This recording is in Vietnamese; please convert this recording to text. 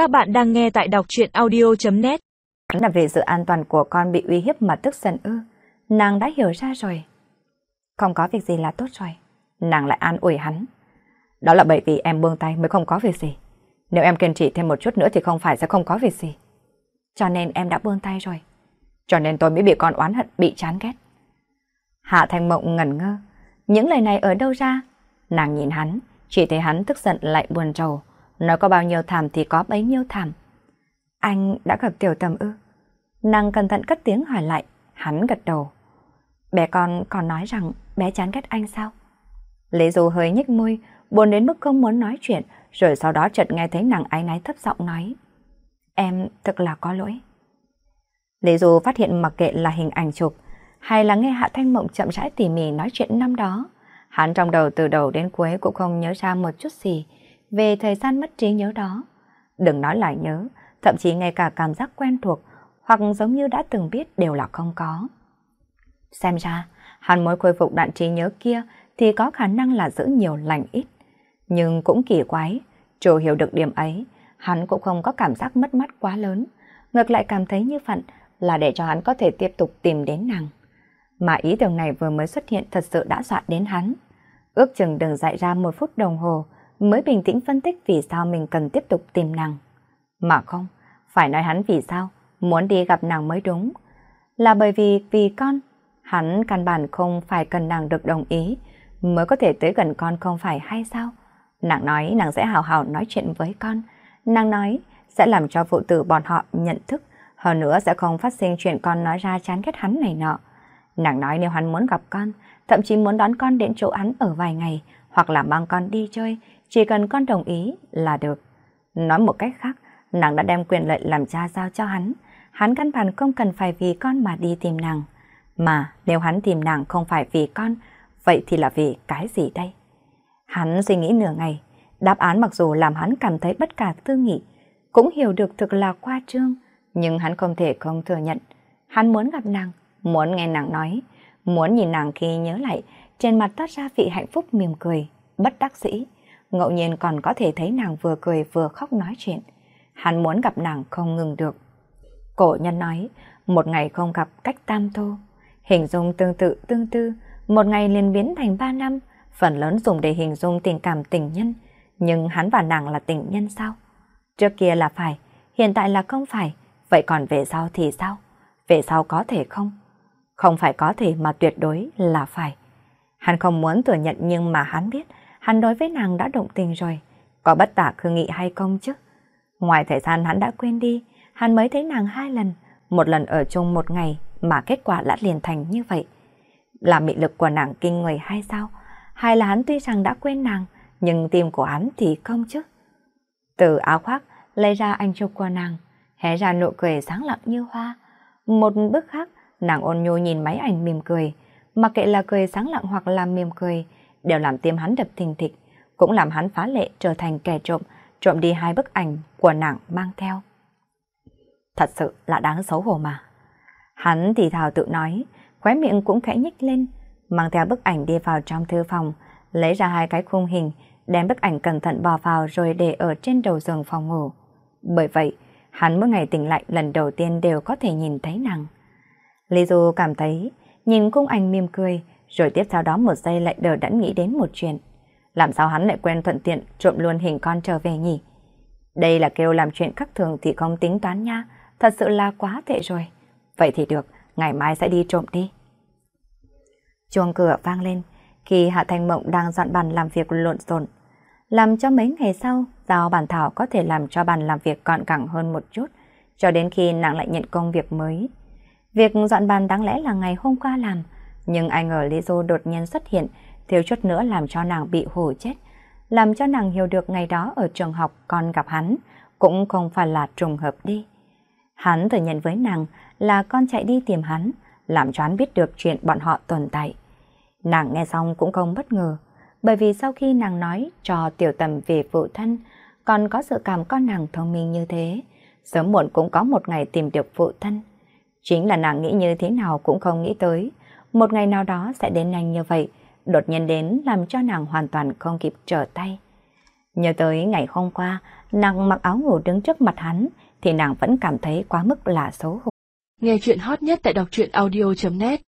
Các bạn đang nghe tại đọc truyện audio.net Là vì sự an toàn của con bị uy hiếp mà tức giận ư. Nàng đã hiểu ra rồi. Không có việc gì là tốt rồi. Nàng lại an ủi hắn. Đó là bởi vì em buông tay mới không có việc gì. Nếu em kiên trì thêm một chút nữa thì không phải sẽ không có việc gì. Cho nên em đã buông tay rồi. Cho nên tôi mới bị con oán hận, bị chán ghét. Hạ Thanh Mộng ngẩn ngơ. Những lời này ở đâu ra? Nàng nhìn hắn, chỉ thấy hắn tức giận lại buồn rầu. Nói có bao nhiêu thảm thì có bấy nhiêu thảm. Anh đã gặp tiểu tầm ư? Nàng cẩn thận cất tiếng hỏi lại, hắn gật đầu. Bé con còn nói rằng bé chán ghét anh sao? Lý Du hơi nhếch môi, buồn đến mức không muốn nói chuyện, rồi sau đó chợt nghe thấy nàng ái náy thấp giọng nói. Em thật là có lỗi. Lý Du phát hiện mặc kệ là hình ảnh chụp, hay là nghe Hạ Thanh Mộng chậm rãi tỉ mỉ nói chuyện năm đó. Hắn trong đầu từ đầu đến cuối cũng không nhớ ra một chút gì về thời gian mất trí nhớ đó. Đừng nói lại nhớ, thậm chí ngay cả cảm giác quen thuộc hoặc giống như đã từng biết đều là không có. Xem ra, hắn mới khôi phục đoạn trí nhớ kia thì có khả năng là giữ nhiều lành ít. Nhưng cũng kỳ quái, chủ hiểu được điểm ấy, hắn cũng không có cảm giác mất mát quá lớn, ngược lại cảm thấy như phận là để cho hắn có thể tiếp tục tìm đến nàng. Mà ý tưởng này vừa mới xuất hiện thật sự đã dọa đến hắn. Ước chừng đừng dạy ra một phút đồng hồ mới bình tĩnh phân tích vì sao mình cần tiếp tục tìm nàng. Mà không, phải nói hắn vì sao muốn đi gặp nàng mới đúng. Là bởi vì vì con, hắn căn bản không phải cần nàng được đồng ý mới có thể tới gần con không phải hay sao? Nàng nói nàng sẽ hào hào nói chuyện với con. Nàng nói sẽ làm cho phụ tử bọn họ nhận thức, hơn nữa sẽ không phát sinh chuyện con nói ra chán ghét hắn này nọ. Nàng nói nếu hắn muốn gặp con, thậm chí muốn đón con đến chỗ hắn ở vài ngày, hoặc là mang con đi chơi, chỉ cần con đồng ý là được. Nói một cách khác, nàng đã đem quyền lợi làm cha giao cho hắn. Hắn căn bản không cần phải vì con mà đi tìm nàng. Mà nếu hắn tìm nàng không phải vì con, vậy thì là vì cái gì đây? Hắn suy nghĩ nửa ngày, đáp án mặc dù làm hắn cảm thấy bất cả tư nghị, cũng hiểu được thực là qua trương, nhưng hắn không thể không thừa nhận. Hắn muốn gặp nàng, muốn nghe nàng nói, muốn nhìn nàng khi nhớ lại, trên mặt toát ra vị hạnh phúc mỉm cười, bất đắc dĩ. Ngẫu nhiên còn có thể thấy nàng vừa cười vừa khóc nói chuyện. Hắn muốn gặp nàng không ngừng được. Cổ nhân nói, một ngày không gặp cách tam thô. Hình dung tương tự tương tư, một ngày liền biến thành ba năm, phần lớn dùng để hình dung tình cảm tình nhân. Nhưng hắn và nàng là tình nhân sao? Trước kia là phải, hiện tại là không phải, vậy còn về sau thì sao? Về sau có thể không? Không phải có thể mà tuyệt đối là phải. Hắn không muốn thừa nhận nhưng mà hắn biết hắn đối với nàng đã động tình rồi. Có bất tả khư nghị hay không chứ? Ngoài thời gian hắn đã quên đi, hắn mới thấy nàng hai lần, một lần ở chung một ngày mà kết quả đã liền thành như vậy. Là mị lực của nàng kinh người hay sao? Hay là hắn tuy rằng đã quên nàng, nhưng tim của hắn thì không chứ? Từ áo khoác, lấy ra anh chụp của nàng, hé ra nụ cười sáng lặng như hoa. Một bước khác, nàng ôn nhu nhìn máy ảnh mỉm cười, mặc kệ là cười sáng lặng hoặc là mỉm cười, đều làm tim hắn đập thình thịch, cũng làm hắn phá lệ trở thành kẻ trộm, trộm đi hai bức ảnh của nàng mang theo. Thật sự là đáng xấu hổ mà. Hắn thì thào tự nói, khóe miệng cũng khẽ nhích lên, mang theo bức ảnh đi vào trong thư phòng, lấy ra hai cái khung hình, đem bức ảnh cẩn thận bò vào rồi để ở trên đầu giường phòng ngủ. Bởi vậy, hắn mỗi ngày tỉnh lại lần đầu tiên đều có thể nhìn thấy nàng. Lý Du cảm thấy, nhìn cung ảnh mỉm cười, rồi tiếp sau đó một giây lại đờ đẫn nghĩ đến một chuyện. Làm sao hắn lại quen thuận tiện trộm luôn hình con trở về nhỉ? Đây là kêu làm chuyện khắc thường thì không tính toán nha, thật sự là quá tệ rồi. Vậy thì được, ngày mai sẽ đi trộm đi. Chuông cửa vang lên, khi Hạ Thanh Mộng đang dọn bàn làm việc lộn xộn, làm cho mấy ngày sau, giao bản thảo có thể làm cho bàn làm việc gọn gàng hơn một chút, cho đến khi nàng lại nhận công việc mới. Việc dọn bàn đáng lẽ là ngày hôm qua làm, nhưng ai ngờ Lý Du đột nhiên xuất hiện, thiếu chút nữa làm cho nàng bị hổ chết. Làm cho nàng hiểu được ngày đó ở trường học con gặp hắn, cũng không phải là trùng hợp đi. Hắn thừa nhận với nàng là con chạy đi tìm hắn, làm cho hắn biết được chuyện bọn họ tồn tại. Nàng nghe xong cũng không bất ngờ, bởi vì sau khi nàng nói cho tiểu tầm về phụ thân, còn có sự cảm con nàng thông minh như thế, sớm muộn cũng có một ngày tìm được phụ thân. Chính là nàng nghĩ như thế nào cũng không nghĩ tới, một ngày nào đó sẽ đến nhanh như vậy, đột nhiên đến làm cho nàng hoàn toàn không kịp trở tay. Nhớ tới ngày hôm qua, nàng mặc áo ngủ đứng trước mặt hắn, thì nàng vẫn cảm thấy quá mức là xấu hổ. Nghe chuyện hot nhất tại đọc truyện audio.net